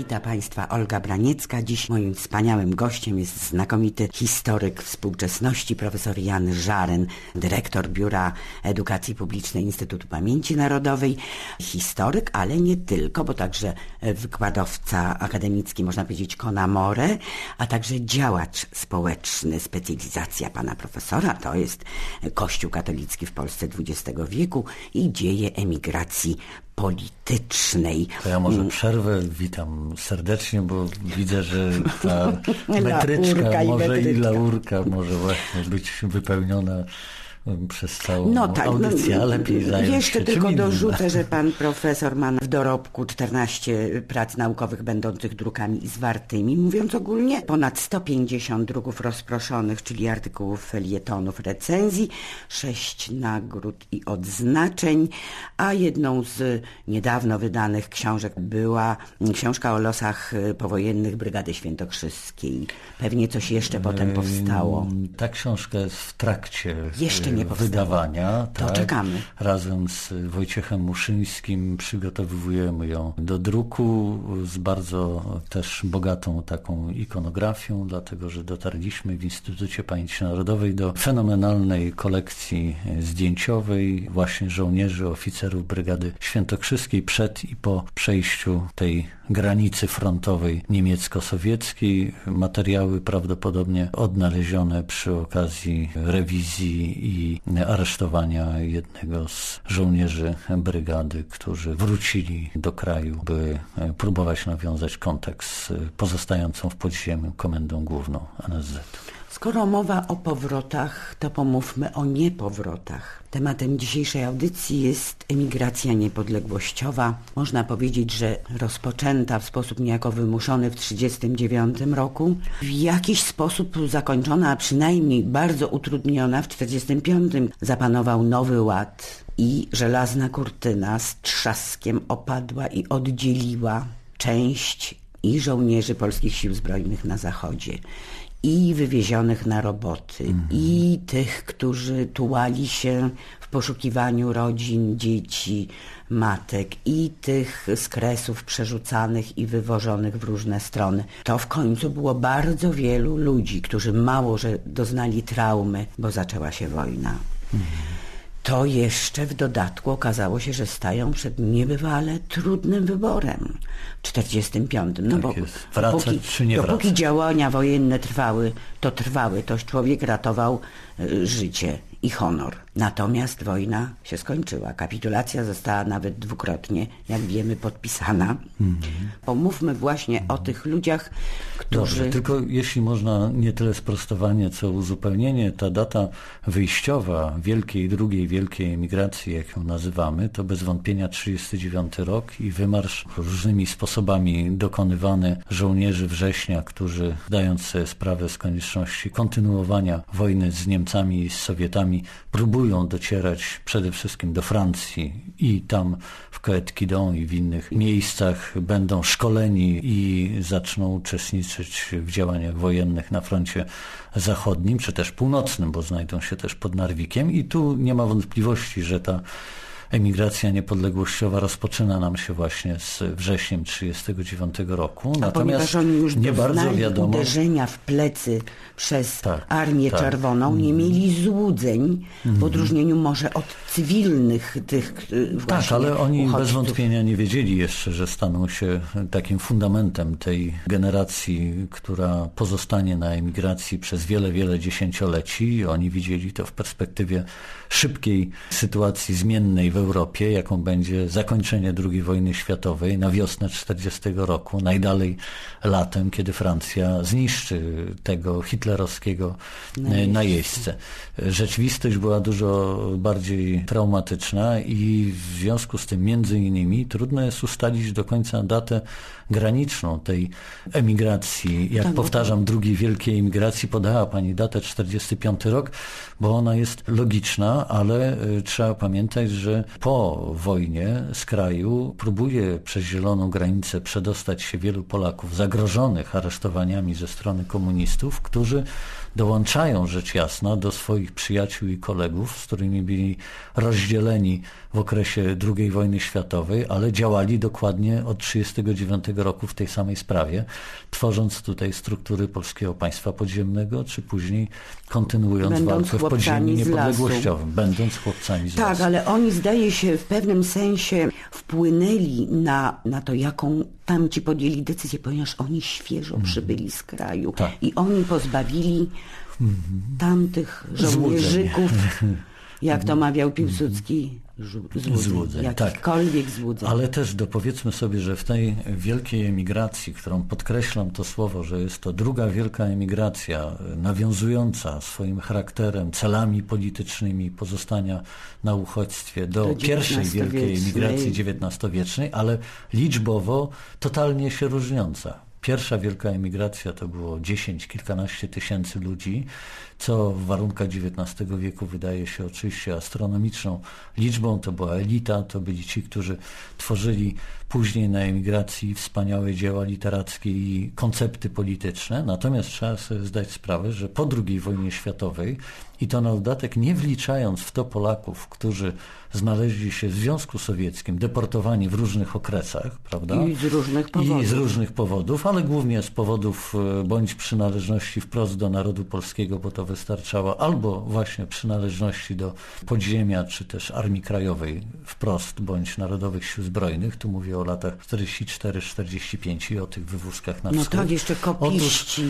Wita Państwa Olga Braniecka. Dziś moim wspaniałym gościem jest znakomity historyk współczesności, profesor Jan Żaren, dyrektor Biura Edukacji Publicznej Instytutu Pamięci Narodowej. Historyk, ale nie tylko, bo także wykładowca akademicki, można powiedzieć, Konamore, a także działacz społeczny. Specjalizacja pana profesora to jest Kościół katolicki w Polsce XX wieku i dzieje emigracji politycznej. To ja może przerwę, witam serdecznie, bo widzę, że ta metryczka i może metryczka. i laurka może właśnie być wypełniona przez całą No tak, audycję, no, lepiej zająć jeszcze tylko innym. dorzucę, że pan profesor ma w dorobku 14 prac naukowych będących drukami zwartymi. Mówiąc ogólnie, ponad 150 druków rozproszonych, czyli artykułów, felietonów, recenzji, 6 nagród i odznaczeń, a jedną z niedawno wydanych książek była książka o losach powojennych Brygady Świętokrzyskiej. Pewnie coś jeszcze potem powstało. Ta książka jest w trakcie Jeszcze nie powstała. wydawania. To tak. czekamy. Razem z Wojciechem Muszyńskim przygotowujemy ją do druku z bardzo też bogatą taką ikonografią, dlatego że dotarliśmy w Instytucie Pamięci Narodowej do fenomenalnej kolekcji zdjęciowej właśnie żołnierzy, oficerów Brygady Świętokrzyskiej przed i po przejściu tej granicy frontowej niemiecko-sowieckiej. Materiały prawdopodobnie odnalezione przy okazji rewizji i aresztowania jednego z żołnierzy brygady, którzy wrócili do kraju, by próbować nawiązać kontakt z pozostającą w podziemiu komendą główną NSZ. Skoro mowa o powrotach, to pomówmy o niepowrotach. Tematem dzisiejszej audycji jest emigracja niepodległościowa. Można powiedzieć, że rozpoczęta w sposób niejako wymuszony w 1939 roku, w jakiś sposób zakończona, a przynajmniej bardzo utrudniona w 1945. Zapanował nowy ład i żelazna kurtyna z trzaskiem opadła i oddzieliła część i żołnierzy polskich sił zbrojnych na zachodzie i wywiezionych na roboty, i tych, którzy tułali się w poszukiwaniu rodzin, dzieci, matek, i tych z kresów przerzucanych i wywożonych w różne strony. To w końcu było bardzo wielu ludzi, którzy mało, że doznali traumy, bo zaczęła się wojna. To jeszcze w dodatku okazało się, że stają przed niebywale trudnym wyborem w 45. No Tak bo jest. Wracać dopóki, czy nie dopóki wracać? działania wojenne trwały, to trwały, to człowiek ratował y, życie i honor. Natomiast wojna się skończyła. Kapitulacja została nawet dwukrotnie, jak wiemy, podpisana. Mhm. Pomówmy właśnie o tych ludziach, którzy... Dobrze, tylko jeśli można nie tyle sprostowanie, co uzupełnienie, ta data wyjściowa wielkiej, drugiej wielkiej emigracji, jak ją nazywamy, to bez wątpienia 39 rok i wymarsz różnymi sposobami dokonywany żołnierzy września, którzy zdając sobie sprawę z konieczności kontynuowania wojny z Niemcami i z Sowietami, próbują docierać przede wszystkim do Francji i tam w Coët-Quidon i w innych miejscach będą szkoleni i zaczną uczestniczyć w działaniach wojennych na froncie zachodnim, czy też północnym, bo znajdą się też pod Narwikiem. I tu nie ma wątpliwości, że ta emigracja niepodległościowa rozpoczyna nam się właśnie z wrześniem 1939 roku. A ponieważ oni już nie bardzo wiadomo, uderzenia w plecy przez Tak, Armię tak. Czerwoną, nie mieli złudzeń, w odróżnieniu może od cywilnych tych Tak, właśnie ale oni bez uchodźców. wątpienia nie wiedzieli jeszcze, że staną się takim fundamentem tej generacji, która pozostanie na emigracji przez wiele, wiele dziesięcioleci. Oni widzieli to w perspektywie szybkiej sytuacji zmiennej w Europie, jaką będzie zakończenie II wojny światowej na wiosnę 40 roku, najdalej latem, kiedy Francja zniszczy tego hitlerowskiego e, najeźdźcę. Rzeczywistość była dużo bardziej traumatyczna i w związku z tym między innymi trudno jest ustalić do końca datę graniczną tej emigracji. Jak Tak, powtarzam, drugiej wielkiej emigracji podała Pani datę 45 rok, bo ona jest logiczna, ale y, trzeba pamiętać, że po wojnie z kraju próbuje przez zieloną granicę przedostać się wielu Polaków zagrożonych aresztowaniami ze strony komunistów, którzy dołączają rzecz jasna do swoich przyjaciół i kolegów, z którymi byli rozdzieleni w okresie II wojny światowej, ale działali dokładnie od 1939 roku w tej samej sprawie, tworząc tutaj struktury Polskiego Państwa Podziemnego, czy później kontynuując Będąc walkę w podziemiu z lasu. niepodległościowym, będąc chłopcami z Tak, lasu. ale oni zdaje w pewnym sensie wpłynęli na, na to, jaką tamci podjęli decyzję, ponieważ oni świeżo przybyli z kraju Tak. i oni pozbawili tamtych żołnierzyków, jak to mawiał Piłsudski, złudzeń, Złudzeń, tak. jakichkolwiek złudzeń. Ale też dopowiedzmy sobie, że w tej wielkiej emigracji, którą podkreślam to słowo, że jest to druga wielka emigracja, y, nawiązująca swoim charakterem, celami politycznymi pozostania na uchodźstwie do Do pierwszej wielkiej emigracji XIX-wiecznej, ale liczbowo totalnie się różniąca. Pierwsza wielka emigracja to było 10, kilkanaście tysięcy ludzi, co w warunkach XIX wieku wydaje się oczywiście astronomiczną liczbą. To była elita, to byli ci, którzy tworzyli później na emigracji wspaniałe dzieła literackie i koncepty polityczne. Natomiast trzeba sobie zdać sprawę, że po II wojnie światowej i to na dodatek nie wliczając w to Polaków, którzy znaleźli się w Związku Sowieckim, deportowani w różnych okresach, prawda? I z różnych I powodów. z różnych powodów, ale głównie z powodów e, bądź przynależności wprost do narodu polskiego, bo to wystarczało, albo właśnie przynależności do podziemia, czy też Armii Krajowej wprost, bądź Narodowych Sił Zbrojnych. Tu mówię o latach 44-45 i o tych wywózkach na No wschód. tak, jeszcze kopiści,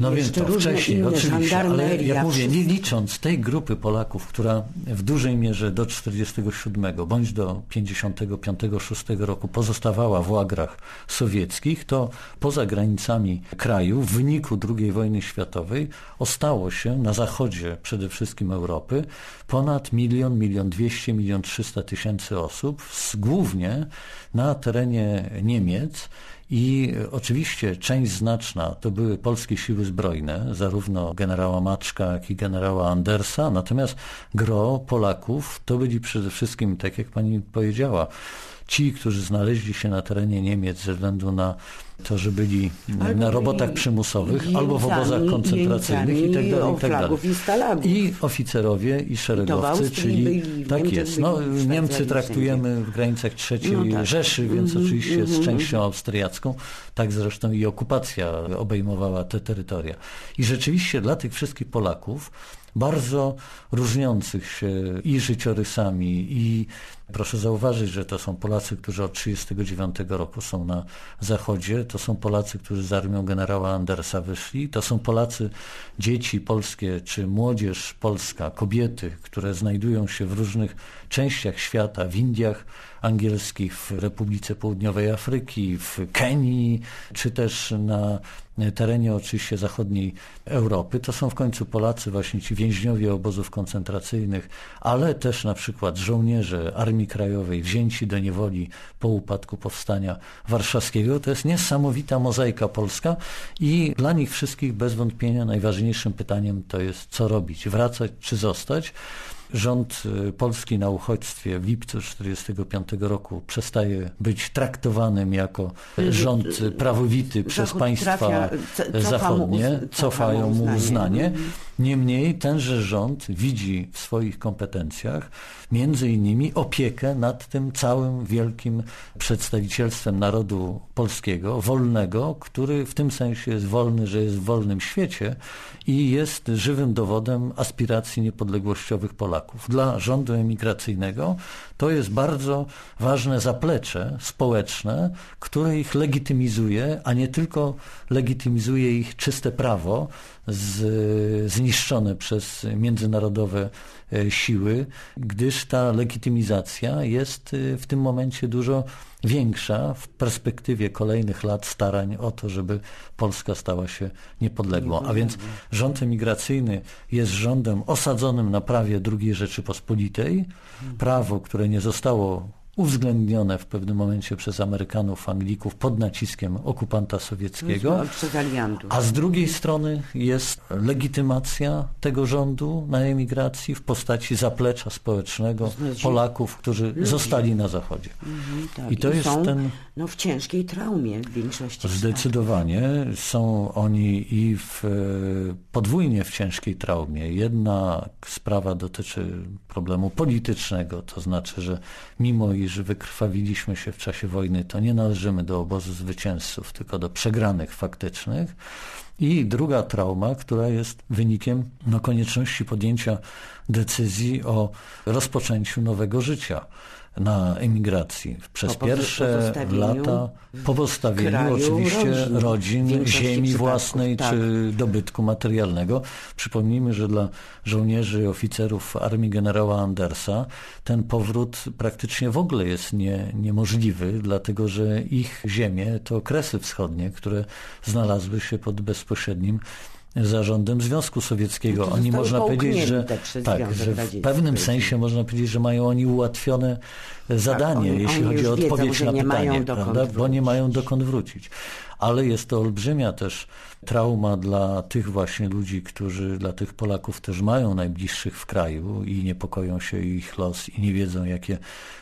no wiem, jeszcze to różne wcześniej, inne, oczywiście, ale jak mówię, nie licząc tej grupy Polaków, która w dużej mierze do 47 bądź do 55-6 roku pozostawała w łagrach sowieckich, to poza granicami kraju w wyniku II wojny światowej ostało się na zachodzie przede wszystkim Europy ponad milion, milion dwieście, milion trzysta tysięcy osób, głównie na terenie Niemiec, i oczywiście część znaczna to były polskie siły zbrojne, zarówno generała Maczka, jak i generała Andersa, natomiast gro Polaków to byli przede wszystkim, tak jak pani powiedziała, ci, którzy znaleźli się na terenie Niemiec ze względu na to, że byli Albo na robotach przymusowych albo w jeńcami, obozach koncentracyjnych i tak jeńcami dalej, i tak oflagów i oficerowie, i szeregowcy, czyli byli, tak Niemczech jest. No, Niemcy traktujemy w granicach III No tak. Rzeszy, więc Mhm, oczywiście z mhm. częścią austriacką, tak zresztą i okupacja obejmowała te terytoria. I rzeczywiście dla tych wszystkich Polaków, bardzo różniących się i życiorysami, i proszę zauważyć, że to są Polacy, którzy od 1939 roku są na zachodzie, to są Polacy, którzy z armią generała Andersa wyszli, to są Polacy, dzieci polskie, czy młodzież polska, kobiety, które znajdują się w różnych częściach świata, w Indiach angielskich, w Republice Południowej Afryki, w Kenii, czy też na terenie oczywiście zachodniej Europy. To są w końcu Polacy, właśnie ci więźniowie obozów koncentracyjnych, ale też na przykład żołnierze Armii Krajowej wzięci do niewoli po upadku Powstania Warszawskiego. To jest niesamowita mozaika polska i dla nich wszystkich bez wątpienia najważniejszym pytaniem to jest co robić, wracać czy zostać. Rząd y, polski na uchodźstwie w lipcu 1945 roku przestaje być traktowanym jako rząd y, prawowity przez Zachód państwa trafia- mu zachodnie, cofają mu mu uznanie. uznanie. Mhm. Niemniej tenże rząd widzi w swoich kompetencjach między innymi opiekę nad tym całym wielkim przedstawicielstwem narodu polskiego, wolnego, który w tym sensie jest wolny, że jest w wolnym świecie i jest żywym dowodem aspiracji niepodległościowych Polaków. Dla rządu emigracyjnego to jest bardzo ważne zaplecze społeczne, które ich legitymizuje, a nie tylko legitymizuje ich czyste prawo, z, zniszczone przez międzynarodowe e, siły, gdyż ta legitymizacja jest e, w tym momencie dużo większa w perspektywie kolejnych lat starań o to, żeby Polska stała się niepodległą. A więc rząd emigracyjny jest rządem osadzonym na prawie II Rzeczypospolitej. Prawo, które nie zostało uwzględnione w pewnym momencie przez Amerykanów, Anglików pod naciskiem okupanta sowieckiego. A z drugiej strony jest legitymacja tego rządu na emigracji w postaci zaplecza społecznego Polaków, którzy zostali na Zachodzie. Mhm, tak. I to jest są, ten... No w ciężkiej traumie w większości Zdecydowanie są oni i w, podwójnie w ciężkiej traumie. Jedna sprawa dotyczy problemu politycznego, to znaczy, że mimo iż wykrwawiliśmy się w czasie wojny, to nie należymy do obozu zwycięzców, tylko do przegranych faktycznych. I druga trauma, która jest wynikiem no, konieczności podjęcia decyzji o rozpoczęciu nowego życia na emigracji. Przez Po pierwsze pozostawieniu lata po postawieniu oczywiście rodzin, rodzin, ziemi własnej tak. czy dobytku materialnego. Przypomnijmy, że dla żołnierzy i oficerów armii generała Andersa ten powrót praktycznie w ogóle jest nie, niemożliwy, dlatego że ich ziemie to Kresy Wschodnie, które znalazły się pod bezpośrednim zarządem Związku Sowieckiego. Oni można powiedzieć, że, tak, Związek że w pewnym sensie można powiedzieć, że mają oni ułatwione zadanie, oni- jeśli oni chodzi o wiedzą, odpowiedź że na nie pytanie, prawda? bo nie mają dokąd wrócić. Ale jest to olbrzymia też trauma dla tych właśnie ludzi, którzy, dla tych Polaków też mają najbliższych w kraju i niepokoją się ich los i nie wiedzą, jakie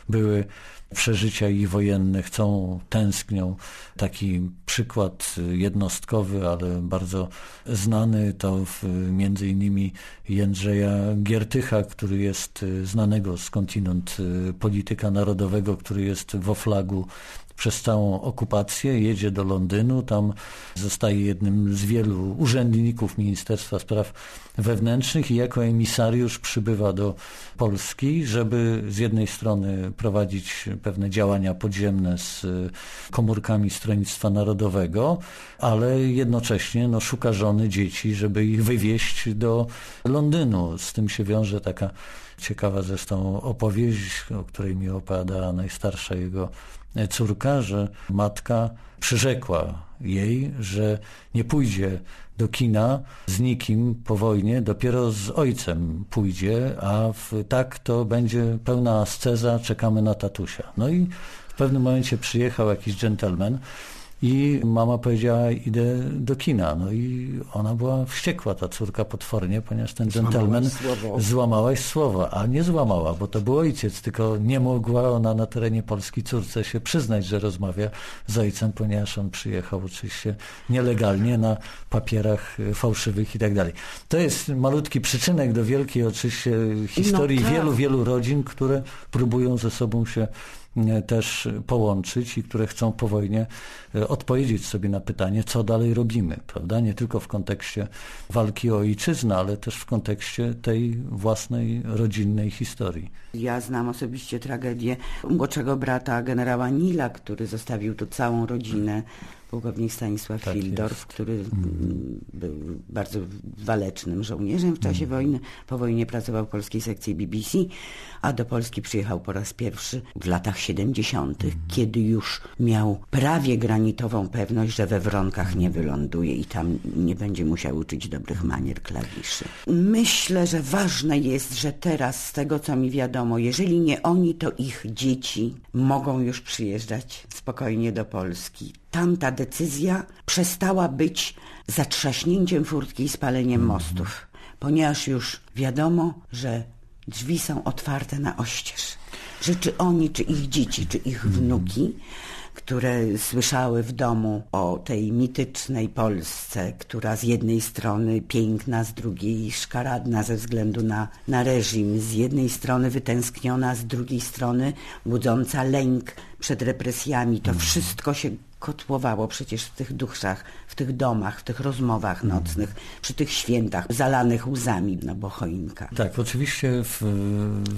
były przeżycia ich wojenne, chcą, tęsknią. Taki przykład jednostkowy, ale bardzo znany to w, między innymi Jędrzeja Giertycha, który jest y, znanego skądinąd y, polityka narodowego, który jest w Oflagu przez całą okupację, jedzie do Londynu, tam zostaje jednym z wielu urzędników Ministerstwa Spraw Wewnętrznych i jako emisariusz przybywa do Polski, żeby z jednej strony prowadzić pewne działania podziemne z komórkami Stronnictwa Narodowego, ale jednocześnie no, szuka żony, dzieci, żeby ich wywieźć do Londynu. Z tym się wiąże taka ciekawa zresztą opowieść, o której mi opowiada najstarsza jego córka, że matka przyrzekła jej, że nie pójdzie do kina z nikim po wojnie, dopiero z ojcem pójdzie, a w, tak to będzie pełna asceza, czekamy na tatusia. No i w pewnym momencie przyjechał jakiś dżentelmen i mama powiedziała, idę do kina. No i ona była wściekła, ta córka potwornie, ponieważ ten dżentelmen złamałaś słowo, a nie złamała, bo to był ojciec, tylko nie mogła ona na terenie Polski córce się przyznać, że rozmawia z ojcem, ponieważ on przyjechał oczywiście nielegalnie na papierach y, fałszywych i tak dalej. To jest malutki przyczynek do wielkiej oczywiście historii No tak. wielu, wielu rodzin, które próbują ze sobą się też połączyć i które chcą po wojnie e, odpowiedzieć sobie na pytanie, co dalej robimy, prawda? Nie tylko w kontekście walki o ojczyznę, ale też w kontekście tej własnej rodzinnej historii. Ja znam osobiście tragedię młodszego brata generała Nila, który zostawił tu całą rodzinę. Pułkownik Stanisław Tak Fildorf, który mm, był bardzo walecznym żołnierzem w czasie wojny. Po wojnie pracował w polskiej sekcji BBC, a do Polski przyjechał po raz pierwszy w latach 70., kiedy już miał prawie granitową pewność, że we Wronkach nie wyląduje i tam nie będzie musiał uczyć dobrych manier klawiszy. Myślę, że ważne jest, że teraz z tego co mi wiadomo, jeżeli nie oni, to ich dzieci mogą już przyjeżdżać spokojnie do Polski. Tamta decyzja przestała być zatrzaśnięciem furtki i spaleniem mostów, ponieważ już wiadomo, że drzwi są otwarte na oścież. Że czy oni, czy ich dzieci, czy ich wnuki, które słyszały w domu o tej mitycznej Polsce, która z jednej strony piękna, z drugiej szkaradna ze względu na, na reżim, z jednej strony wytęskniona, z drugiej strony budząca lęk przed represjami, to wszystko się kotłowało przecież w tych duszach, w tych domach, w tych rozmowach nocnych, przy tych świętach zalanych łzami na bochoinka. Tak, oczywiście w,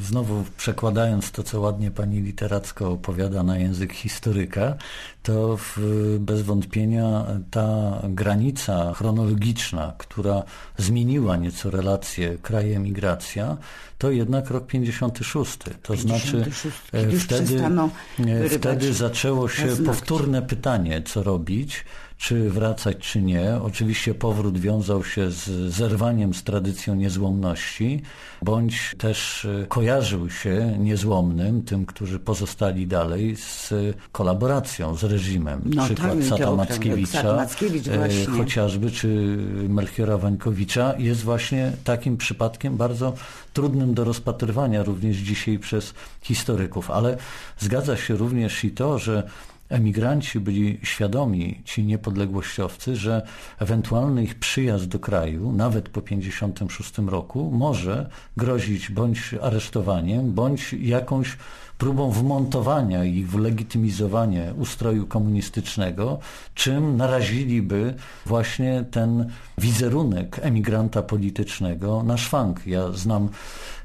znowu przekładając to, co ładnie pani literacko opowiada na język historyka, to w, bez wątpienia ta granica chronologiczna, która zmieniła nieco relacje kraj-emigracja, to jednak rok 56. To znaczy 56, e, kiedy już wtedy, e, wtedy zaczęło się powtórne pytanie, co robić, czy wracać, czy nie. Oczywiście powrót wiązał się z zerwaniem z tradycją niezłomności, bądź też e, kojarzył się niezłomnym, tym, którzy pozostali dalej, z kolaboracją z reżimem. No Przykład tak, Sata Mackiewicza, Sata Mackiewicz e, chociażby, czy Melchiora Wańkowicza jest właśnie takim przypadkiem bardzo trudnym do rozpatrywania również dzisiaj przez historyków. Ale zgadza się również i to, że emigranci byli świadomi, ci niepodległościowcy, że ewentualny ich przyjazd do kraju, nawet po 1956 roku, może grozić bądź aresztowaniem, bądź jakąś próbą wmontowania ich w legitymizowanie ustroju komunistycznego, czym naraziliby właśnie ten wizerunek emigranta politycznego na szwank. Ja znam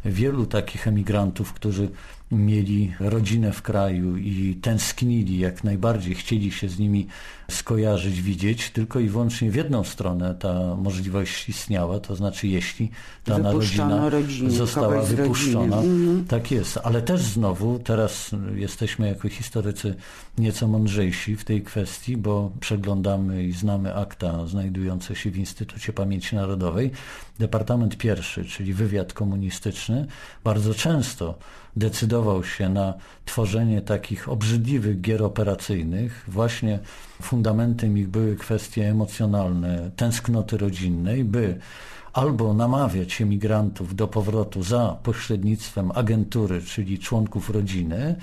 wielu takich emigrantów, którzy mieli rodzinę w kraju i tęsknili jak najbardziej, chcieli się z nimi skojarzyć, widzieć, tylko i wyłącznie w jedną stronę ta możliwość istniała, to znaczy jeśli dana Wypuszczono rodzina rodziny, została wypuszczona. Mhm. Tak jest, ale też znowu teraz jesteśmy jako historycy nieco mądrzejsi w tej kwestii, bo przeglądamy i znamy akta znajdujące się w Instytucie Pamięci Narodowej. Departament pierwszy, czyli wywiad komunistyczny, bardzo często decydował się na tworzenie takich obrzydliwych gier operacyjnych. Właśnie fundamentem ich były kwestie emocjonalne, tęsknoty rodzinnej, by albo namawiać emigrantów do powrotu za pośrednictwem agentury, czyli członków rodziny,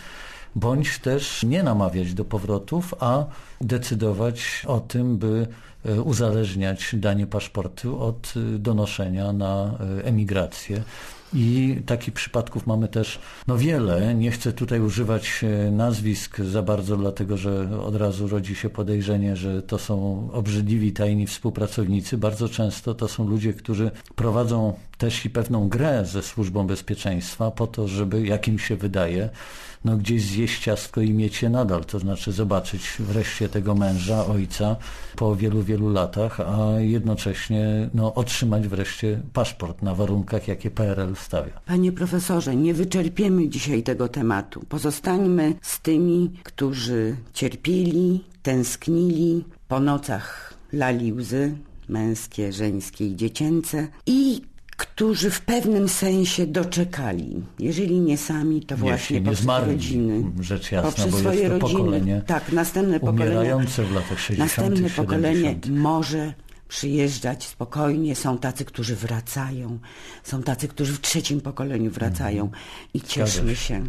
bądź też nie namawiać do powrotów, a decydować o tym, by e, uzależniać danie paszportu od e, donoszenia na e, emigrację. I takich przypadków mamy też no wiele. Nie chcę tutaj używać nazwisk za bardzo, dlatego że od razu rodzi się podejrzenie, że to są obrzydliwi tajni współpracownicy. Bardzo często to są ludzie, którzy prowadzą też i pewną grę ze służbą bezpieczeństwa po to, żeby, jak im się wydaje, no gdzieś zjeść ciastko i mieć je nadal, to znaczy zobaczyć wreszcie tego męża, ojca po wielu, wielu latach, a jednocześnie no, otrzymać wreszcie paszport na warunkach, jakie PRL stawia. Panie profesorze, nie wyczerpiemy dzisiaj tego tematu. Pozostańmy z tymi, którzy cierpieli, tęsknili, po nocach lali łzy, męskie, żeńskie i dziecięce i którzy w pewnym sensie doczekali. Jeżeli nie sami, to właśnie poprzez zmarli, rodziny. rzecz jasna, poprzez bo swoje rodziny. pokolenie tak, następne pokolenie. umierające w latach 60., Następne 70. pokolenie może przyjeżdżać spokojnie. Są tacy, którzy wracają. Są tacy, którzy w trzecim pokoleniu wracają. I cieszmy się.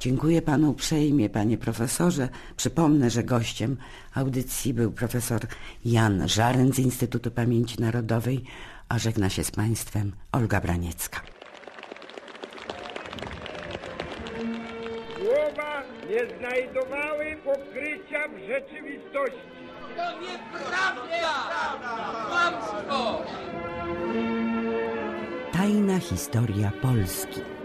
Dziękuję panu uprzejmie, panie profesorze. Przypomnę, że gościem audycji był profesor Jan Żaren z Instytutu Pamięci Narodowej, a żegna się z państwem Olga Braniecka. Słowa nie znajdowały pokrycia w rzeczywistości. To nieprawda! Kłamstwo! Tajna historia Polski.